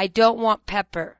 I don't want pepper.